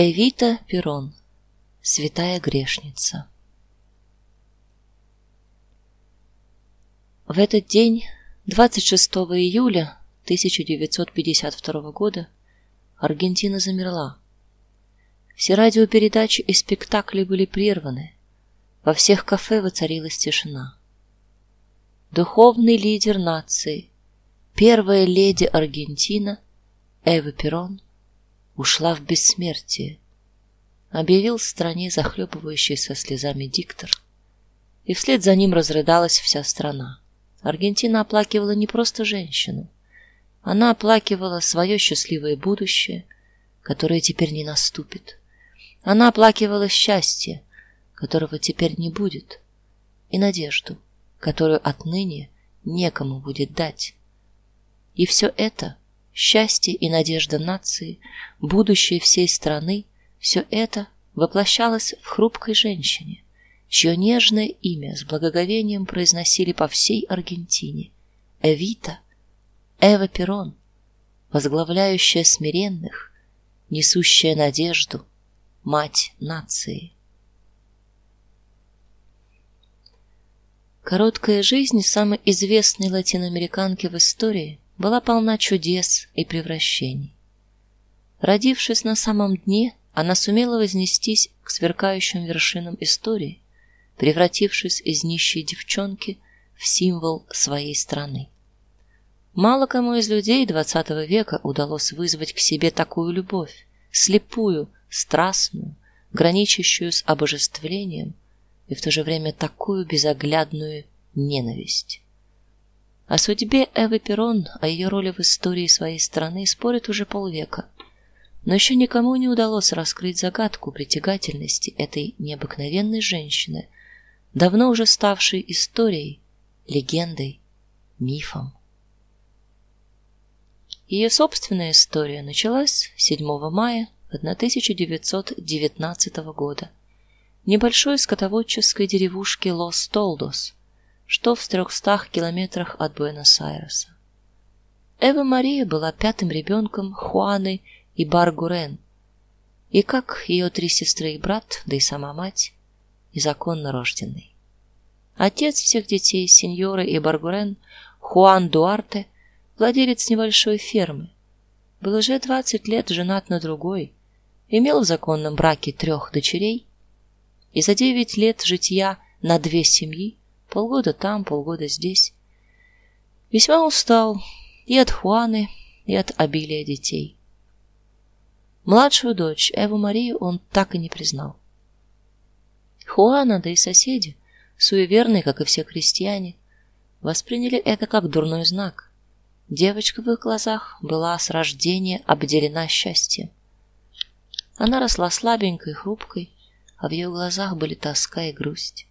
Эвита Перон. Святая грешница. В этот день, 26 июля 1952 года, Аргентина замерла. Все радиопередачи и спектакли были прерваны. Во всех кафе воцарилась тишина. Духовный лидер нации, первая леди Аргентина Эва Перон ушла в бессмертие, объявил в стране захлебывающийся слезами диктор, и вслед за ним разрыдалась вся страна. Аргентина оплакивала не просто женщину, она оплакивала свое счастливое будущее, которое теперь не наступит. Она оплакивала счастье, которого теперь не будет, и надежду, которую отныне некому будет дать. И все это счастье и надежда нации, будущее всей страны, все это воплощалось в хрупкой женщине, чье нежное имя с благоговением произносили по всей Аргентине: Эвита, Эва Перон, возглавляющая смиренных, несущая надежду, мать нации. Короткая жизнь самой известной латиноамериканки в истории была полна чудес и превращений. Родившись на самом дне, она сумела вознестись к сверкающим вершинам истории, превратившись из нищей девчонки в символ своей страны. Мало кому из людей XX века удалось вызвать к себе такую любовь, слепую, страстную, граничащую с обожествлением и в то же время такую безоглядную ненависть. О судьбе Эвы Перрон, о ее роли в истории своей страны спорят уже полвека. Но еще никому не удалось раскрыть загадку притягательности этой необыкновенной женщины, давно уже ставшей историей, легендой, мифом. Ее собственная история началась 7 мая 1919 года в небольшой скотоводческой деревушке Лос-Толдос, что в 300 километрах от Буэнос-Айреса. Эва Мария была пятым ребенком Хуаны и Баргурен, и как ее три сестры и брат, да и сама мать, незаконно рожденный. Отец всех детей, сеньоры и Баргурен, Хуан Дуарте, владелец небольшой фермы, был уже 20 лет женат на другой, имел в законном браке трех дочерей, и за девять лет житья на две семьи Полгода там, полгода здесь. Весьма устал и от Хуаны, и от обилия детей. Младшую дочь Эву Марию он так и не признал. Хуана, да и соседи, суеверные, как и все крестьяне, восприняли это как дурной знак. Девочка в их глазах была с рождения обделена счастьем. Она росла слабенькой, хрупкой, а в ее глазах были тоска и грусть.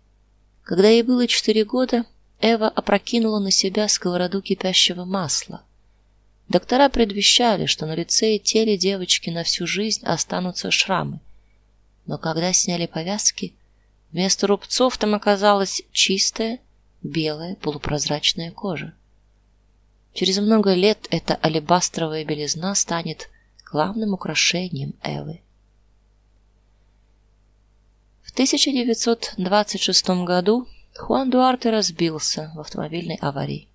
Когда ей было четыре года, Эва опрокинула на себя сковороду кипящего масла. Доктора предвещали, что на лице и теле девочки на всю жизнь останутся шрамы. Но когда сняли повязки, вместо рубцов там оказалась чистая, белая, полупрозрачная кожа. Через много лет эта алебастровая белизна станет главным украшением Эвы. 1926 году Хуан Дуарте разбился в автомобильной аварии.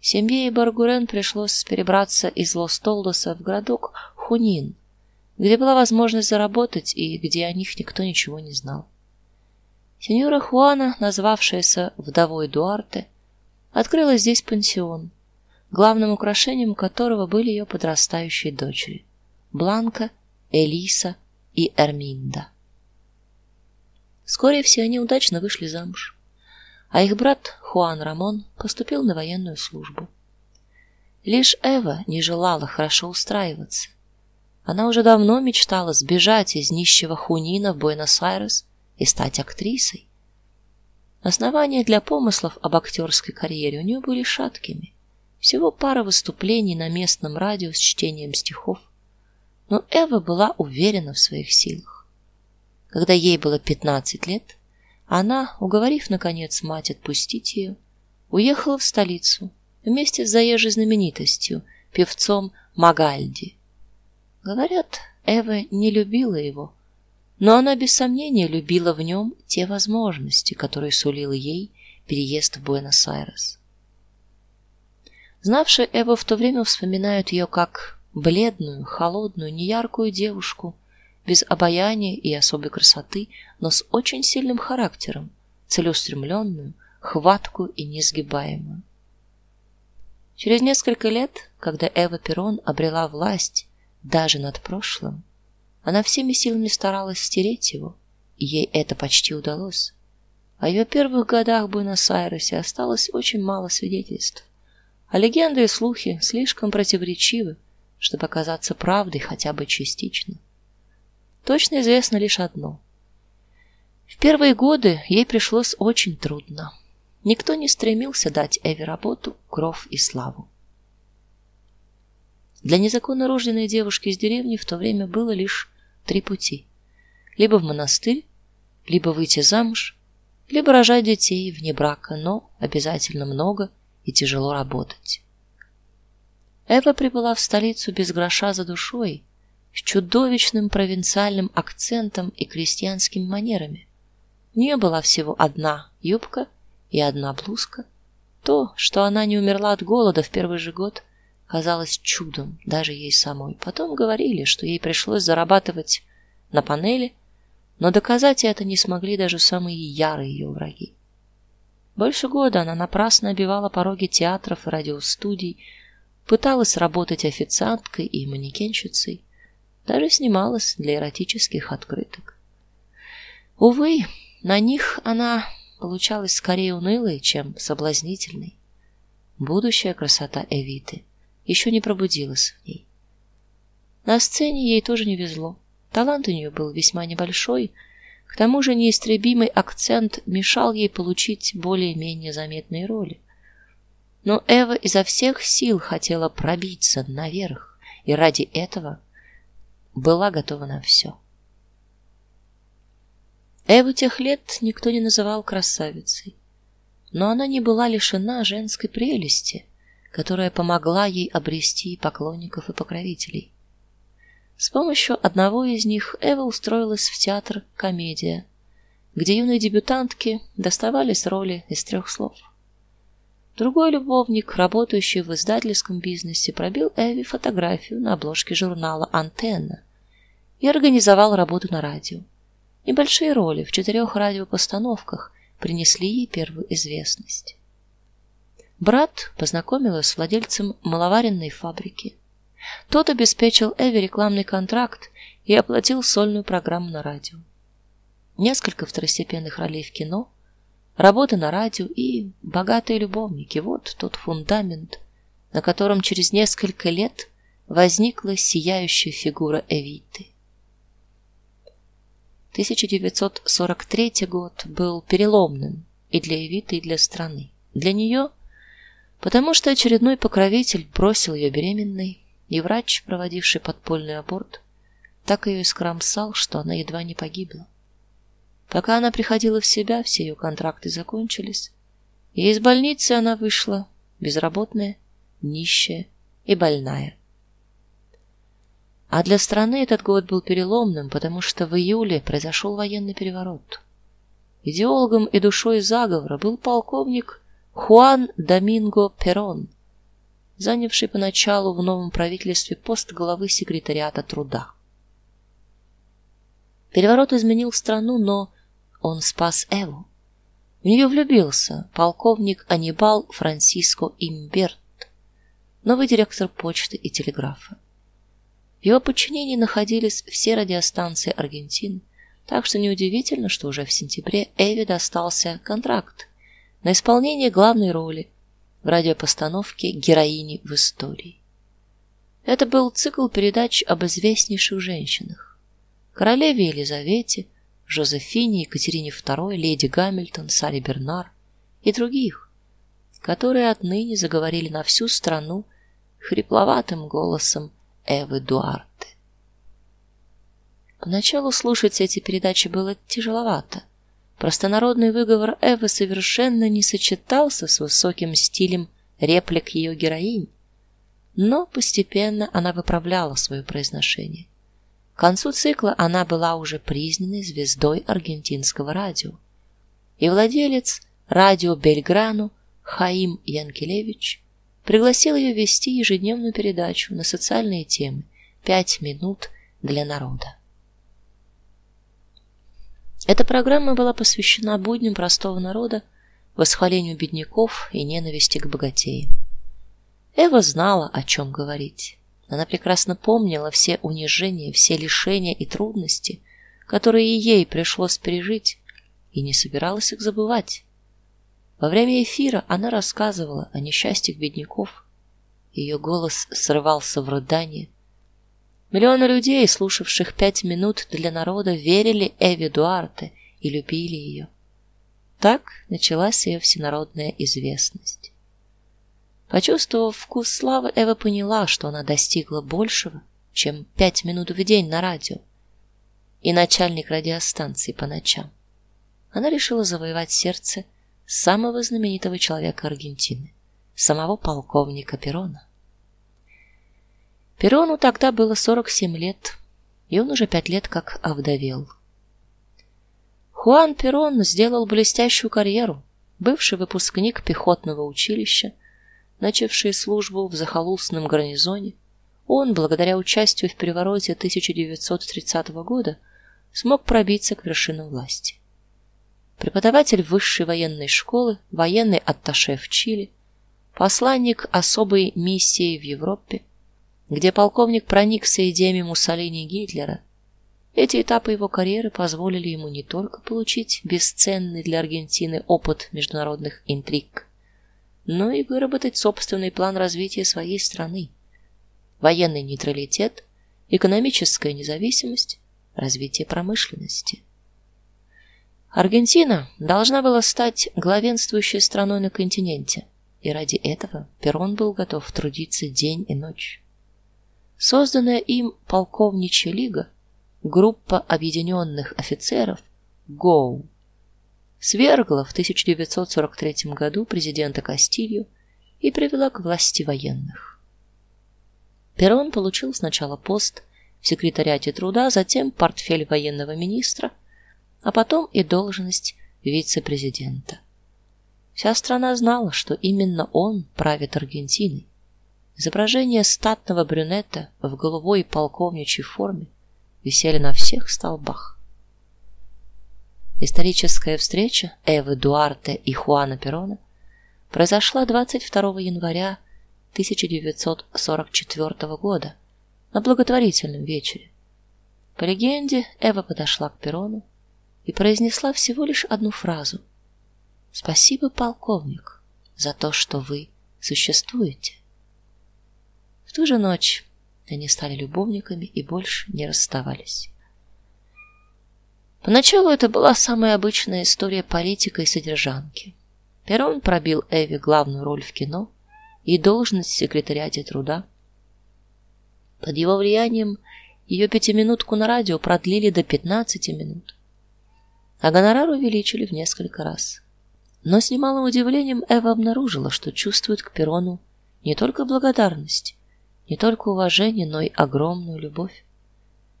Семье Баргурен пришлось перебраться из Лос-Толдоса в городок Хунин, где была возможность заработать и где о них никто ничего не знал. Сеньора Хуана, назвавшаяся вдовой Дуарте, открыла здесь пансион, главным украшением которого были ее подрастающие дочери Бланка, Элиса и Эрминда. Вскоре все они удачно вышли замуж, а их брат Хуан Рамон поступил на военную службу. Лишь Эва не желала хорошо устраиваться. Она уже давно мечтала сбежать из нищего Хунина в Буэнос-Айрес и стать актрисой. Основания для помыслов об актерской карьере у нее были шаткими. Всего пара выступлений на местном радио с чтением стихов. Но Эва была уверена в своих силах. Когда ей было 15 лет, она, уговорив наконец мать отпустить ее, уехала в столицу вместе с заезжей знаменитостью, певцом Магальди. Говорят, Эва не любила его, но она без сомнения любила в нем те возможности, которые сулил ей переезд в Буэнос-Айрес. Знавшие Эву в то время вспоминают ее как бледную, холодную, неяркую девушку без обаяния и особой красоты, но с очень сильным характером, целеустремленную, хваткую и несгибаемую. Через несколько лет, когда Эва Перон обрела власть даже над прошлым, она всеми силами старалась стереть его, и ей это почти удалось. О ее первых годах в Буэнос-Айресе осталось очень мало свидетельств, а легенды и слухи слишком противоречивы, чтобы оказаться правдой хотя бы частично. Точно известно лишь одно: в первые годы ей пришлось очень трудно. Никто не стремился дать Эве работу, кров и славу. Для незаконно рожденной девушки из деревни в то время было лишь три пути: либо в монастырь, либо выйти замуж, либо рожать детей вне брака, но обязательно много и тяжело работать. Эва прибыла в столицу без гроша за душой, с чудовищным провинциальным акцентом и крестьянскими манерами. У нее была всего одна юбка и одна блузка. То, что она не умерла от голода в первый же год, казалось чудом даже ей самой. Потом говорили, что ей пришлось зарабатывать на панели, но доказать это не смогли даже самые ярые ее враги. Больше года она напрасно обивала пороги театров и радиостудий, пыталась работать официанткой и манекенщицей, даже снималась для эротических открыток. Увы, на них она получалась скорее унылой, чем соблазнительной. Будущая красота Эвиты еще не пробудилась в ней. На сцене ей тоже не везло. Талант у нее был весьма небольшой, к тому же неистребимый акцент мешал ей получить более-менее заметные роли. Но Эва изо всех сил хотела пробиться наверх, и ради этого была готова на все. Эву тех лет никто не называл красавицей, но она не была лишена женской прелести, которая помогла ей обрести поклонников и покровителей. С помощью одного из них Эва устроилась в театр Комедия, где юные дебютантки доставались роли из трех слов. Другой любовник, работающий в издательском бизнесе, пробил Эви фотографию на обложке журнала Антенна и организовал работу на радио. Небольшие роли в четырех радиопостановках принесли ей первую известность. Брат познакомил ее с владельцем маловаренной фабрики. Тот обеспечил Эви рекламный контракт и оплатил сольную программу на радио. Несколько второстепенных ролей в кино, Работа на радио и богатые любовники вот тот фундамент, на котором через несколько лет возникла сияющая фигура Эвиты. 1943 год был переломным и для Эвиты, и для страны. Для нее, потому что очередной покровитель бросил ее беременной, и врач, проводивший подпольный аборт, так ее искромсал, что она едва не погибла. Пока она приходила в себя, все ее контракты закончились, и из больницы она вышла безработная, нищая и больная. А для страны этот год был переломным, потому что в июле произошел военный переворот. Идеологом и душой заговора был полковник Хуан Доминго Перон, занявший поначалу в новом правительстве пост главы секретариата труда. Переворот изменил страну, но он спас Эву. В нее влюбился полковник Анибал Франсиско Имберт, новый директор почты и телеграфа. В его подчинении находились все радиостанции Аргентины, так что неудивительно, что уже в сентябре Эве достался контракт на исполнение главной роли в радиопостановке Героини в истории. Это был цикл передач об известнейших женщинах: королеве Елизавете, Жозефине, Екатерине II, леди Гамильтон, Саре Бернар и других, которые отныне заговорили на всю страну хрипловатым голосом Эвы Дуарте. Поначалу слушать эти передачи было тяжеловато. Простонародный выговор Эвы совершенно не сочетался с высоким стилем реплик ее героинь, но постепенно она выправляла свое произношение. концу цикла она была уже признанной звездой аргентинского радио. И владелец радио Бельграну Хаим Янкелевич пригласил ее вести ежедневную передачу на социальные темы «Пять минут для народа». Эта программа была посвящена будням простого народа, восхвалению бедняков и ненависти к богатеям. Эва знала, о чем говорить. Она прекрасно помнила все унижения, все лишения и трудности, которые ей пришлось пережить, и не собиралась их забывать. Во время эфира она рассказывала о несчастьях бедняков. Ее голос срывался в рыдание. Миллионы людей, слушавших пять минут для народа, верили Эви Дуарте и любили ее. Так началась ее всенародная известность. Почувствовав вкус славы, Эва поняла, что она достигла большего, чем пять минут в день на радио и начальник радиостанции по ночам. Она решила завоевать сердце самого знаменитого человека Аргентины, самого полковника Перона. Перону тогда было 47 лет, и он уже пять лет как овдовел. Хуан Перон сделал блестящую карьеру, бывший выпускник пехотного училища, начавший службу в захолустном гарнизоне, он, благодаря участию в перевороте 1930 года, смог пробиться к вершинам власти. Преподаватель высшей военной школы, военный атташе в Чили, посланник особой миссии в Европе, где полковник проникся идеями Муссолини и Гитлера. Эти этапы его карьеры позволили ему не только получить бесценный для Аргентины опыт международных интриг, но и выработать собственный план развития своей страны. Военный нейтралитет, экономическая независимость, развитие промышленности. Аргентина должна была стать главенствующей страной на континенте, и ради этого Перон был готов трудиться день и ночь. Созданная им полковничья лига, группа объединенных офицеров ГОУ свергла в 1943 году президента Кастилью и привела к власти военных. Перон получил сначала пост в секретариате труда, затем портфель военного министра, а потом и должность вице-президента. Вся страна знала, что именно он правит Аргентиной. Изображения статного брюнета в голубой полковничьей форме висели на всех столбах. Историческая встреча Эвы Дуарте и Хуана Перона произошла 22 января 1944 года на благотворительном вечере. По легенде, Эва подошла к Перону и произнесла всего лишь одну фразу: "Спасибо, полковник, за то, что вы существуете". В ту же ночь они стали любовниками и больше не расставались. Поначалу это была самая обычная история политика и содержанки. Перон пробил Эви главную роль в кино и должность в секретариате труда. Под его влиянием ее пятиминутку на радио продлили до 15 минут, а гонорар увеличили в несколько раз. Но с немалым удивлением Эва обнаружила, что чувствует к Перону не только благодарность, не только уважение, но и огромную любовь.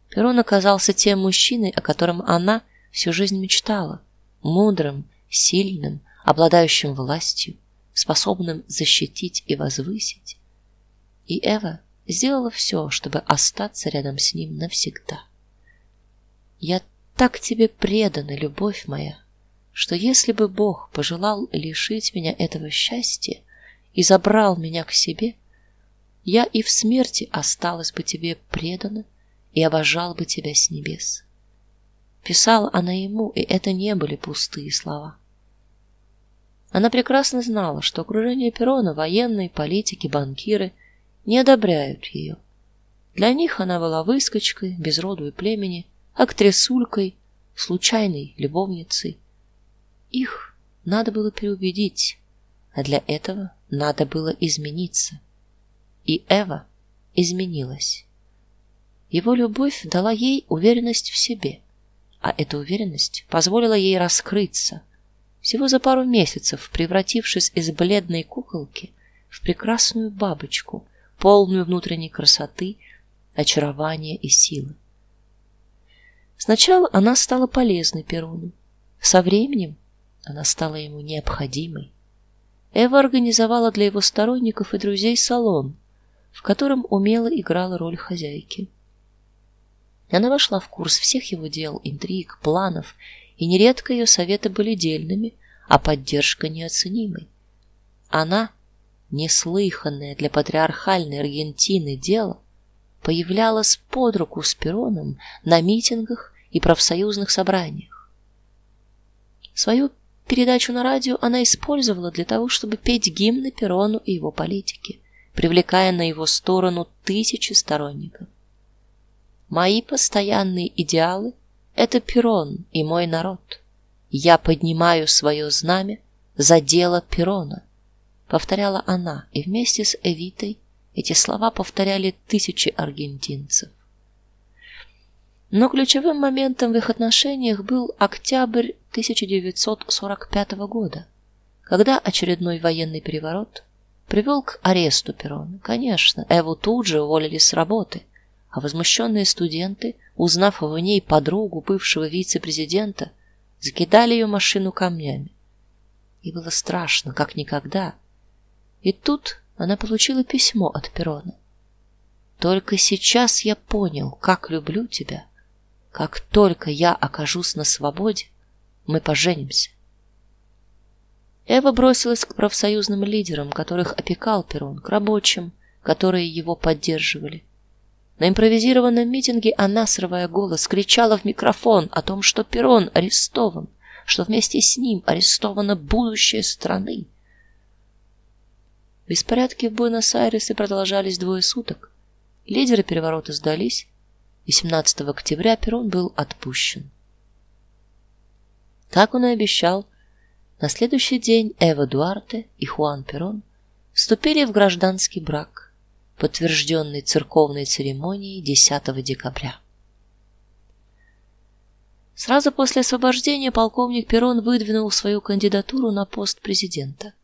Перон оказался тем мужчиной, о котором она всю жизнь мечтала, мудрым, сильным, обладающим властью, способным защитить и возвысить. И Эва сделала все, чтобы остаться рядом с ним навсегда. Я так тебе предана, любовь моя, что если бы Бог пожелал лишить меня этого счастья и забрал меня к себе, я и в смерти осталась бы тебе предана и обожал бы тебя с небес. Писала она ему, и это не были пустые слова. Она прекрасно знала, что окружение Перона, военные, политики, банкиры не одобряют ее. Для них она была выскочкой, без роду и племени, актрисулькой, случайной любовницей. Их надо было переубедить, а для этого надо было измениться. И Эва изменилась. Его любовь дала ей уверенность в себе, а эта уверенность позволила ей раскрыться, всего за пару месяцев превратившись из бледной куколки в прекрасную бабочку, полную внутренней красоты, очарования и силы. Сначала она стала полезной Перону. Со временем она стала ему необходимой. Эва организовала для его сторонников и друзей салон, в котором умело играла роль хозяйки. Она вошла в курс всех его дел, интриг, планов, и нередко ее советы были дельными, а поддержка неоценимой. Она, неслыханное для патриархальной Аргентины дело, появлялась под руку с Пероном на митингах и профсоюзных собраниях. Свою передачу на радио она использовала для того, чтобы петь гимны Перону и его политике, привлекая на его сторону тысячи сторонников. Мои постоянные идеалы это Перон и мой народ. Я поднимаю свое знамя за дело Перона, повторяла она, и вместе с Эвитой эти слова повторяли тысячи аргентинцев. Но ключевым моментом в их отношениях был октябрь 1945 года, когда очередной военный переворот привел к аресту Перона. Конечно, Эву тут же уволили с работы, а возмущенные студенты, узнав в ней подругу бывшего вице-президента, закидали ее машину камнями. И было страшно, как никогда. И тут она получила письмо от Перона. Только сейчас я понял, как люблю тебя. Как только я окажусь на свободе, мы поженимся. Эва бросилась к профсоюзным лидерам, которых опекал Перон, к рабочим, которые его поддерживали. На импровизированном митинге она, срывая голос, кричала в микрофон о том, что Перон арестован, что вместе с ним арестовано будущее страны. Беспорядки в Буэнос-Айресе продолжались двое суток. Лидеры переворота сдались, и 17 октября Перон был отпущен. Как он и обещал, на следующий день Эва Дуарте и Хуан Перон вступили в гражданский брак подтвержденный церковной церемонией 10 декабря. Сразу после освобождения полковник Перон выдвинул свою кандидатуру на пост президента.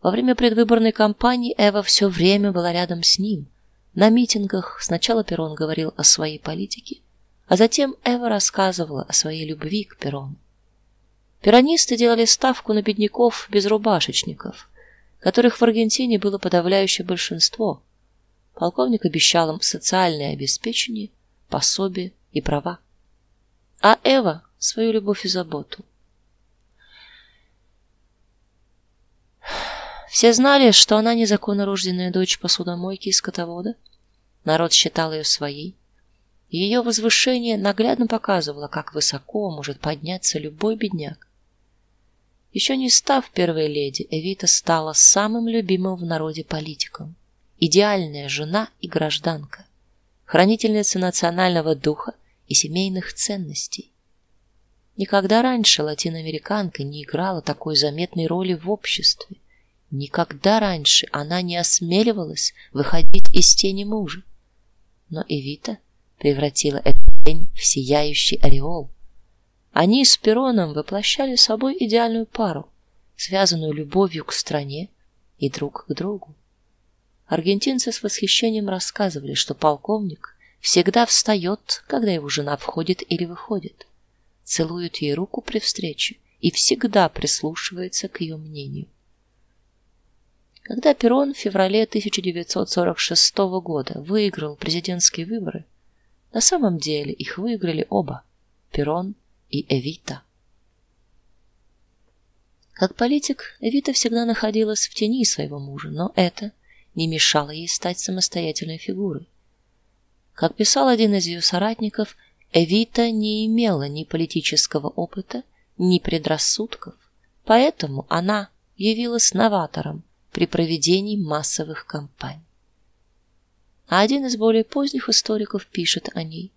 Во время предвыборной кампании Эва все время была рядом с ним. На митингах сначала Перон говорил о своей политике, а затем Эва рассказывала о своей любви к Перону. Перонисты делали ставку на бедняков без рубашечников, которых в Аргентине было подавляющее большинство, Полковник обещал им социальное обеспечение, пособие и права, а Эва свою любовь и заботу. Все знали, что она незаконно рожденная дочь посудомойки и скотовода. Народ считал ее своей. Ее возвышение наглядно показывало, как высоко может подняться любой бедняк. Еще не став первой леди, Эвита стала самым любимым в народе политиком идеальная жена и гражданка, хранительница национального духа и семейных ценностей. Никогда раньше латиноамериканка не играла такой заметной роли в обществе. Никогда раньше она не осмеливалась выходить из тени мужа. Но Эвита превратила этот день в сияющий ореол. Они с Пероном воплощали собой идеальную пару, связанную любовью к стране и друг к другу. Аргентинцы с восхищением рассказывали, что полковник всегда встает, когда его жена входит или выходит, целует ей руку при встрече и всегда прислушивается к ее мнению. Когда Перон в феврале 1946 года выиграл президентские выборы, на самом деле их выиграли оба Перон и Эвита. Как политик, Эвита всегда находилась в тени своего мужа, но это не мешало ей стать самостоятельной фигурой. Как писал один из ее соратников, Эвита не имела ни политического опыта, ни предрассудков, поэтому она явилась новатором при проведении массовых кампаний. Один из более поздних историков пишет о ней: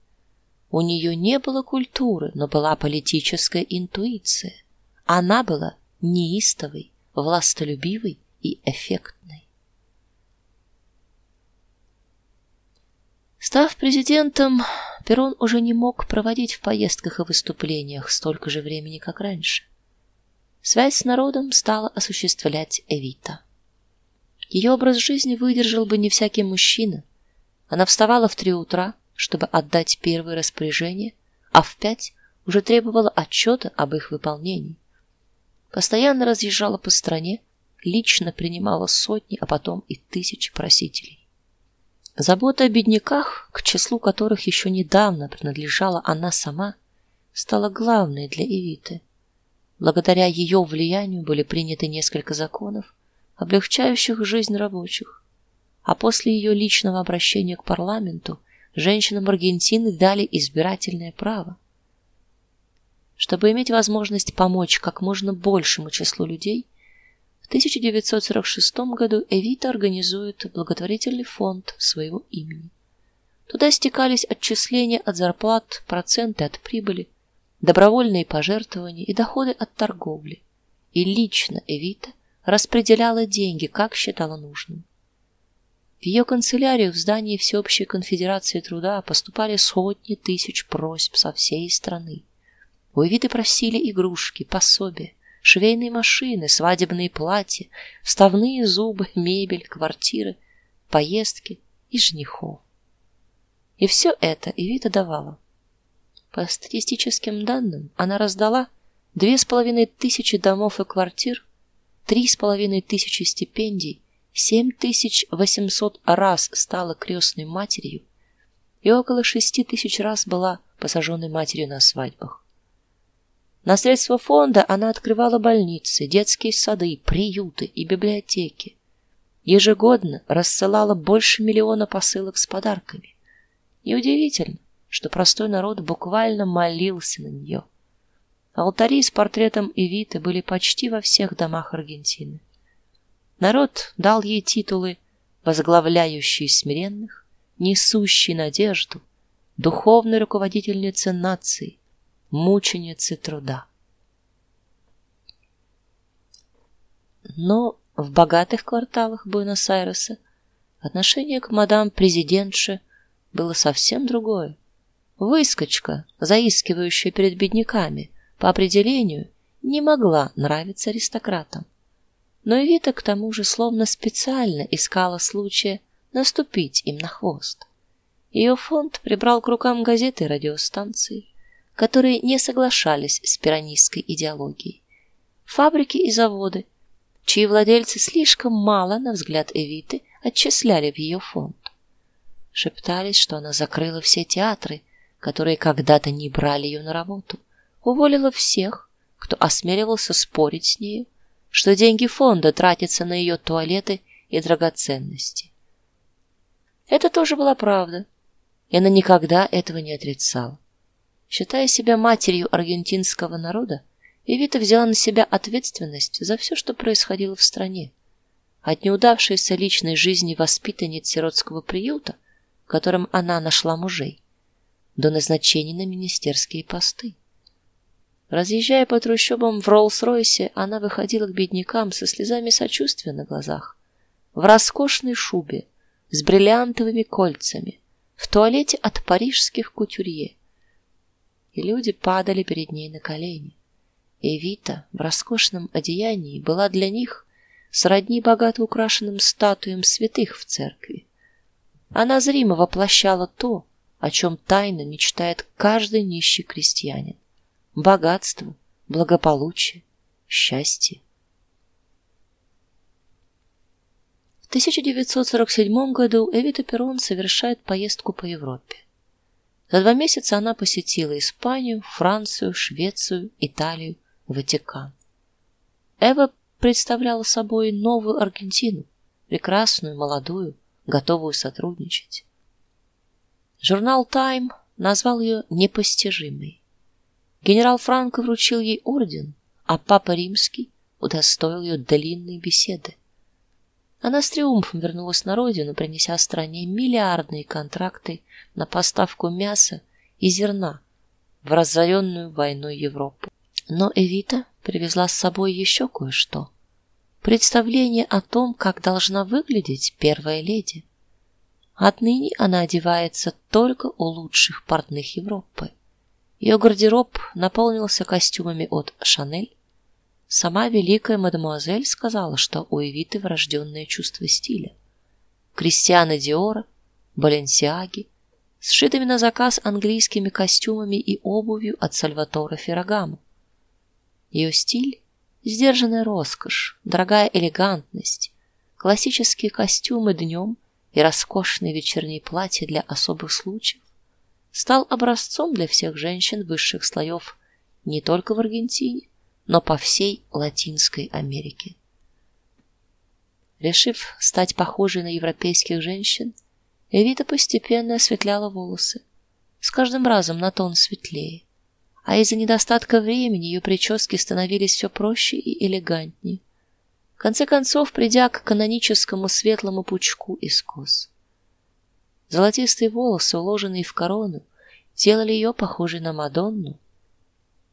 у нее не было культуры, но была политическая интуиция. Она была неистовой, властолюбивой и эффектной. Став президентом, Перон уже не мог проводить в поездках и выступлениях столько же времени, как раньше. Связь с народом стала осуществлять Эвита. Ее образ жизни выдержал бы не всякий мужчина. Она вставала в три утра, чтобы отдать первые распоряжения, а в пять уже требовала отчета об их выполнении. Постоянно разъезжала по стране, лично принимала сотни, а потом и тысячи просителей. Забота о бедняках, к числу которых еще недавно принадлежала она сама, стала главной для Эвиты. Благодаря ее влиянию были приняты несколько законов, облегчающих жизнь рабочих. А после ее личного обращения к парламенту женщинам Аргентины дали избирательное право. Чтобы иметь возможность помочь как можно большему числу людей, в 1946 году Эвита организует благотворительный фонд своего имени. Туда стекались отчисления от зарплат, проценты от прибыли, добровольные пожертвования и доходы от торговли. И лично Эвита распределяла деньги, как считала нужным. В ее канцелярию в здании Всеобщей конфедерации труда поступали сотни тысяч просьб со всей страны. У Эвиты просили игрушки, пособия, швейные машины, свадебные платья, вставные зубы, мебель, квартиры, поездки и женихов. И все это Эвита давала. По статистическим данным, она раздала две с половиной тысячи домов и квартир, три с половиной тысячи стипендий, семь тысяч восемьсот раз стала крестной матерью и около шести тысяч раз была посаженной матерью на свадьбах. На средства фонда она открывала больницы, детские сады, приюты и библиотеки. Ежегодно рассылала больше миллиона посылок с подарками. Неудивительно, что простой народ буквально молился на нее. Алтари с портретом Эвиты были почти во всех домах Аргентины. Народ дал ей титулы возглавляющей смиренных, несущей надежду, духовной руководительницы нации, мученицы труда. Но в богатых кварталах Буэнос-Айреса отношение к мадам президентше было совсем другое. Выскочка, заискивающая перед бедняками, по определению не могла нравиться аристократам. Но Эвита к тому же словно специально искала случая наступить им на хвост. Ее фонд прибрал к рукам газеты и радиостанции, которые не соглашались с пиранистской идеологией. Фабрики и заводы, чьи владельцы слишком мало, на взгляд Эвиты, отчисляли в ее фонд. Шептались, что она закрыла все театры, которые когда-то не брали ее на работу, уволила всех, кто осмеливался спорить с ней, что деньги фонда тратятся на ее туалеты и драгоценности. Это тоже была правда, и она никогда этого не отрицала. Считая себя матерью аргентинского народа, Эвита взяла на себя ответственность за все, что происходило в стране. От неудавшейся личной жизни воспитанниц сиротского приюта, которым она нашла мужей, до назначений на министерские посты. Разъезжая по трущобам в Роллс-Ройсе, она выходила к беднякам со слезами сочувствия на глазах, в роскошной шубе с бриллиантовыми кольцами, в туалете от парижских кутюрье. И люди падали перед ней на колени. Эвита в роскошном одеянии была для них сродни богато украшенным статуям святых в церкви. Она зримо воплощала то, о чем тайно мечтает каждый нищий крестьянин: богатство, благополучие, счастье. В 1947 году Эвита Перрон совершает поездку по Европе. За два месяца она посетила Испанию, Францию, Швецию, Италию, Ватикан. Эва представляла собой новую Аргентину, прекрасную, молодую, готовую сотрудничать. Журнал Time назвал ее непостижимой. Генерал Франко вручил ей орден, а папа Римский удостоил ее длинной беседы. Она с триумфом вернулась на родину, принеся стране миллиардные контракты на поставку мяса и зерна в разоренную войной Европу. Но Эвита привезла с собой еще кое-что. Представление о том, как должна выглядеть первая леди. Отныне она одевается только у лучших портных Европы. Ее гардероб наполнился костюмами от Шанель. Сама великая мадемуазель сказала, что у Эвиты врожденное чувство стиля. Кристиана Диора, Баленсиаги, сшитыми на заказ английскими костюмами и обувью от Сальватора Феррагамо. Ее стиль сдержанная роскошь, дорогая элегантность, классические костюмы днем и роскошные вечерние платья для особых случаев стал образцом для всех женщин высших слоев не только в Аргентине, но по всей Латинской Америке. Решив стать похожей на европейских женщин, Эвита постепенно осветляла волосы, с каждым разом на тон светлее, а из-за недостатка времени ее прически становились все проще и элегантнее. В конце концов, придя к каноническому светлому пучку из кос. Золотистые волосы, уложенные в корону, делали ее похожей на Мадонну.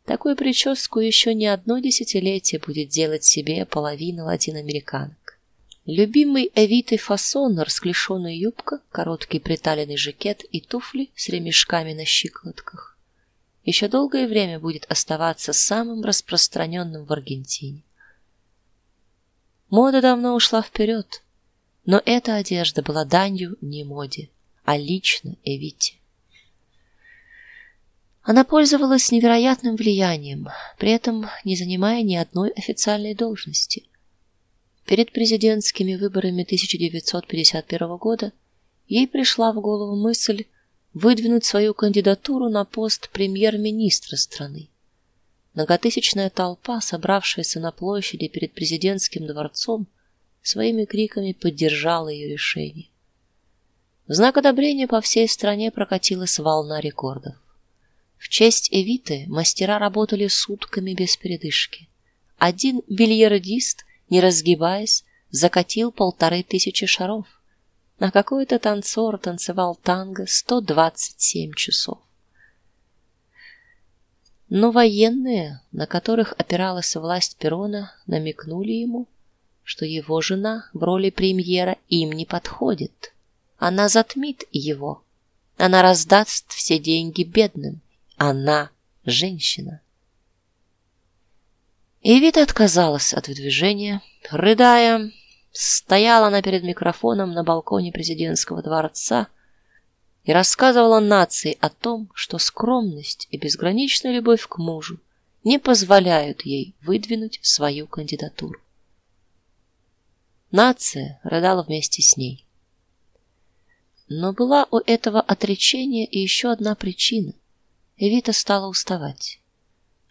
Такую прическу еще не одно десятилетие будет делать себе половина латиноамериканок. Любимый Эвитой фасон, расклешенная юбка, короткий приталенный жакет и туфли с ремешками на щиколотках еще долгое время будет оставаться самым распространенным в Аргентине. Мода давно ушла вперед, но эта одежда была данью не моде, а лично Эвите. Она пользовалась невероятным влиянием, при этом не занимая ни одной официальной должности. Перед президентскими выборами 1951 года ей пришла в голову мысль выдвинуть свою кандидатуру на пост премьер-министра страны. Многотысячная толпа, собравшаяся на площади перед президентским дворцом, своими криками поддержала ее решение. В знак одобрения по всей стране прокатилась волна рекордов. В честь Эвиты мастера работали сутками без передышки. Один бильярдист, не разгибаясь, закатил полторы тысячи шаров а какой-то танцор танцевал танго 127 часов. Но военные, на которых опиралась власть Перона, намекнули ему, что его жена в роли премьера им не подходит. Она затмит его. Она раздаст все деньги бедным. Она женщина. Вид отказалась от выдвижения, рыдая, Стояла она перед микрофоном на балконе президентского дворца и рассказывала нации о том, что скромность и безграничная любовь к мужу не позволяют ей выдвинуть свою кандидатуру. Нация рыдала вместе с ней. Но была у этого отречения и еще одна причина. Эвита стала уставать.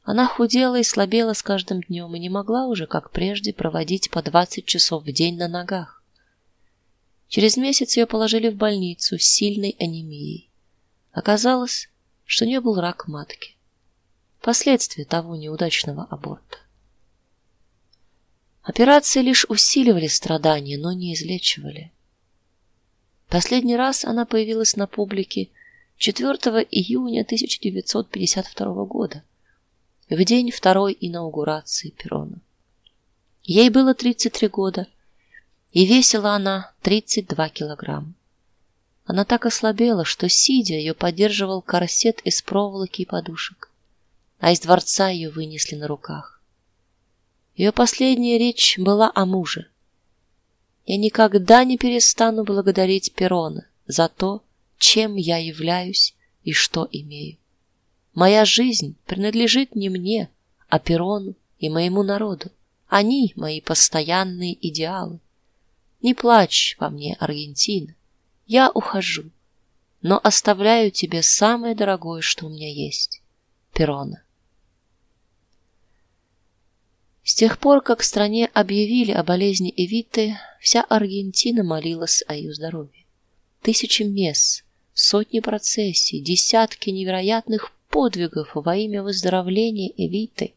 Она худела и слабела с каждым днем и не могла уже, как прежде, проводить по 20 часов в день на ногах. Через месяц ее положили в больницу с сильной анемией. Оказалось, что у нее был рак матки. Последствия того неудачного аборта. Операции лишь усиливали страдания, но не излечивали. Последний раз она появилась на публике 4 июня 1952 года в день второй инаугурации Перона. Ей было 33 года, и весила она 32 килограмма. Она так ослабела, что сидя ее поддерживал корсет из проволоки и подушек, а из дворца ее вынесли на руках. Ее последняя речь была о муже. Я никогда не перестану благодарить Перона за то, чем я являюсь и что имею. Моя жизнь принадлежит не мне, а Перону и моему народу. Они мои постоянные идеалы. Не плачь по мне, Аргентина. Я ухожу, но оставляю тебе самое дорогое, что у меня есть Перона. С тех пор, как в стране объявили о болезни Эвиты, вся Аргентина молилась о ее здоровье. Тысячи месс, сотни процессий, десятки невероятных подвигов во имя выздоровления Эвиты.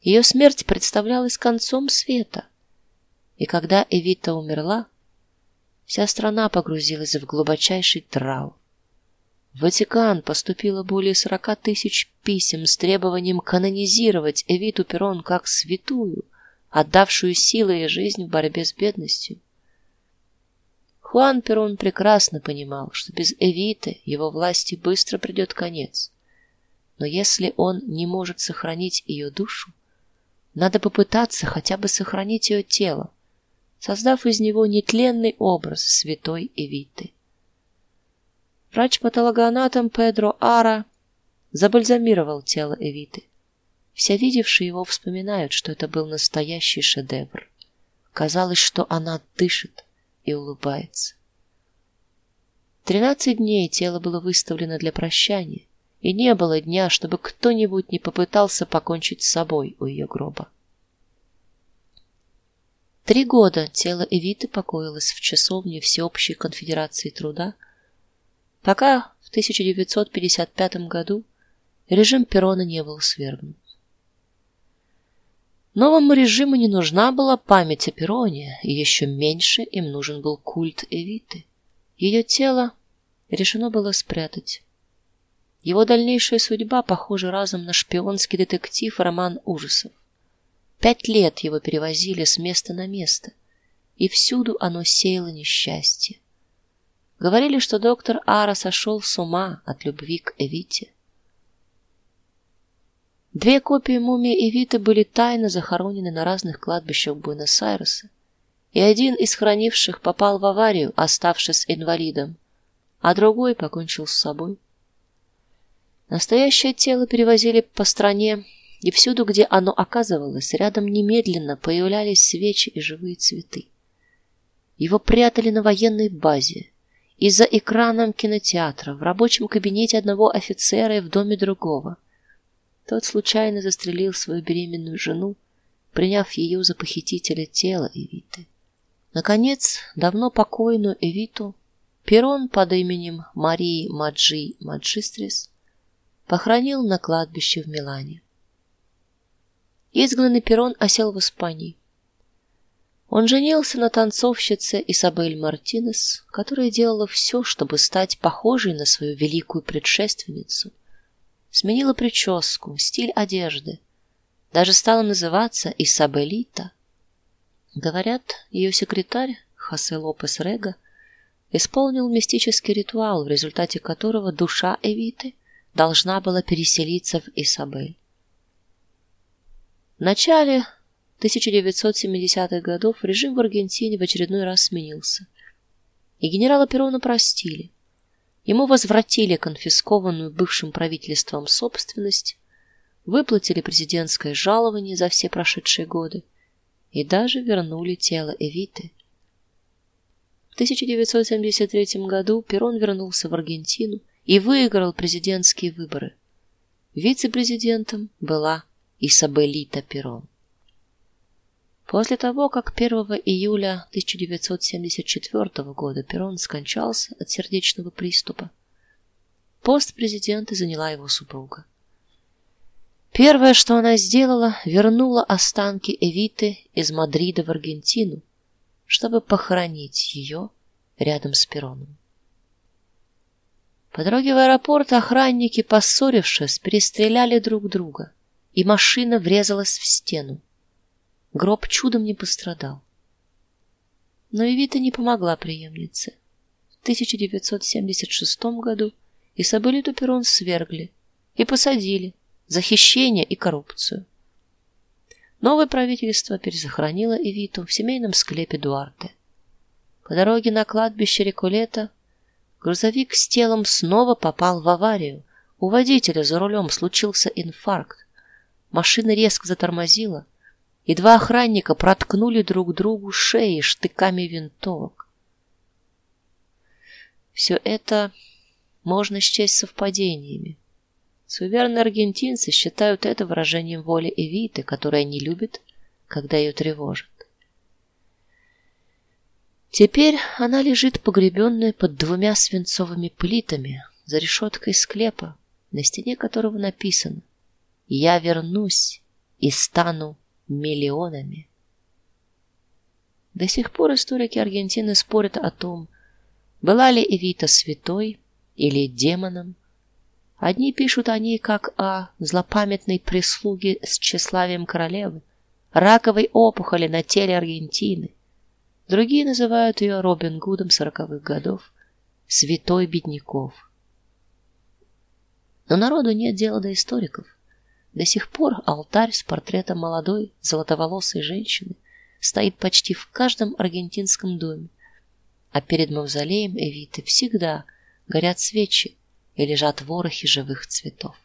Ее смерть представлялась концом света. И когда Эвита умерла, вся страна погрузилась в глубочайший траур. Ватикан поступило более сорока тысяч писем с требованием канонизировать Эвиту Перон как святую, отдавшую силы и жизнь в борьбе с бедностью. Хуан Перон прекрасно понимал, что без Эвиты его власти быстро придет конец. Но если он не может сохранить ее душу, надо попытаться хотя бы сохранить ее тело, создав из него нетленный образ святой Эвиты. Врач-патологоанатом Педро Ара забальзамировал тело Эвиты. Все видевшие его вспоминают, что это был настоящий шедевр. Казалось, что она дышит и улыбается. Тринадцать дней тело было выставлено для прощания, и не было дня, чтобы кто-нибудь не попытался покончить с собой у ее гроба. Три года тело Эвиты покоилось в часовне Всеобщей конфедерации труда, пока в 1955 году режим Перона не был свергнут. Новому режиму не нужна была память о Пероне, и еще меньше им нужен был культ Эвиты. Ее тело решено было спрятать. Его дальнейшая судьба похожа разом на шпионский детектив роман ужасов. Пять лет его перевозили с места на место, и всюду оно сеяло несчастье. Говорили, что доктор Ара сошел с ума от любви к Эвите. Две копии мумии Эвиты были тайно захоронены на разных кладбищах Буэнос-Айреса, и один из хранивших попал в аварию, оставшись инвалидом, а другой покончил с собой. Настоящее тело перевозили по стране, и всюду, где оно оказывалось, рядом немедленно появлялись свечи и живые цветы. Его прятали на военной базе, и за экраном кинотеатра, в рабочем кабинете одного офицера и в доме другого. Тот случайно застрелил свою беременную жену, приняв ее за похитителя тела Эвиты. Наконец, давно покойную Эвиту Перон под именем Марии Маджи Маджистрис похоронил на кладбище в Милане. Изгнанный Перон осел в Испании. Он женился на танцовщице Исабель Мартинес, которая делала все, чтобы стать похожей на свою великую предшественницу – сменила прическу, стиль одежды, даже стала называться Исабелита. Говорят, ее секретарь Хосе Лопес Рега исполнил мистический ритуал, в результате которого душа Эвиты должна была переселиться в Исабель. В начале 1970-х годов режим в Аргентине в очередной раз сменился, и генерала Перона простили. Ему возвратили конфискованную бывшим правительством собственность, выплатили президентское жалование за все прошедшие годы и даже вернули тело Эвиты. В 1973 году Перон вернулся в Аргентину и выиграл президентские выборы. Вице-президентом была Исабелита Перон. После того, как 1 июля 1974 года Перрон скончался от сердечного приступа, пост президента заняла его супруга. Первое, что она сделала, вернула останки Эвиты из Мадрида в Аргентину, чтобы похоронить ее рядом с Перроном. По дороге в аэропорт охранники, поссорившись, перестреляли друг друга, и машина врезалась в стену. Гроб чудом не пострадал. Но Эвита не помогла преемнице. В 1976 году Исабелю Туперон свергли и посадили за хищение и коррупцию. Новое правительство перезахоронило Эвиту в семейном склепе Дуарте. По дороге на кладбище Реколета грузовик с телом снова попал в аварию. У водителя за рулем случился инфаркт. Машина резко затормозила, и два охранника проткнули друг другу шеи штыками винтовок. Все это можно счесть совпадениями. Суеверные аргентинцы считают это выражением воли Эвиты, которая не любит, когда ее тревожат. Теперь она лежит погребенная под двумя свинцовыми плитами за решеткой склепа, на стене которого написано: "Я вернусь и стану миллионами. До сих пор историки Аргентины спорят о том, была ли Эвита святой или демоном. Одни пишут о ней как о злопамятной прислуге с тщеславием королевы, раковой опухоли на теле Аргентины. Другие называют ее Робин Гудом сороковых годов, святой бедняков. Но народу нет дела до историков. До сих пор алтарь с портретом молодой золотоволосой женщины стоит почти в каждом аргентинском доме, а перед мавзолеем Эвиты всегда горят свечи и лежат ворохи живых цветов.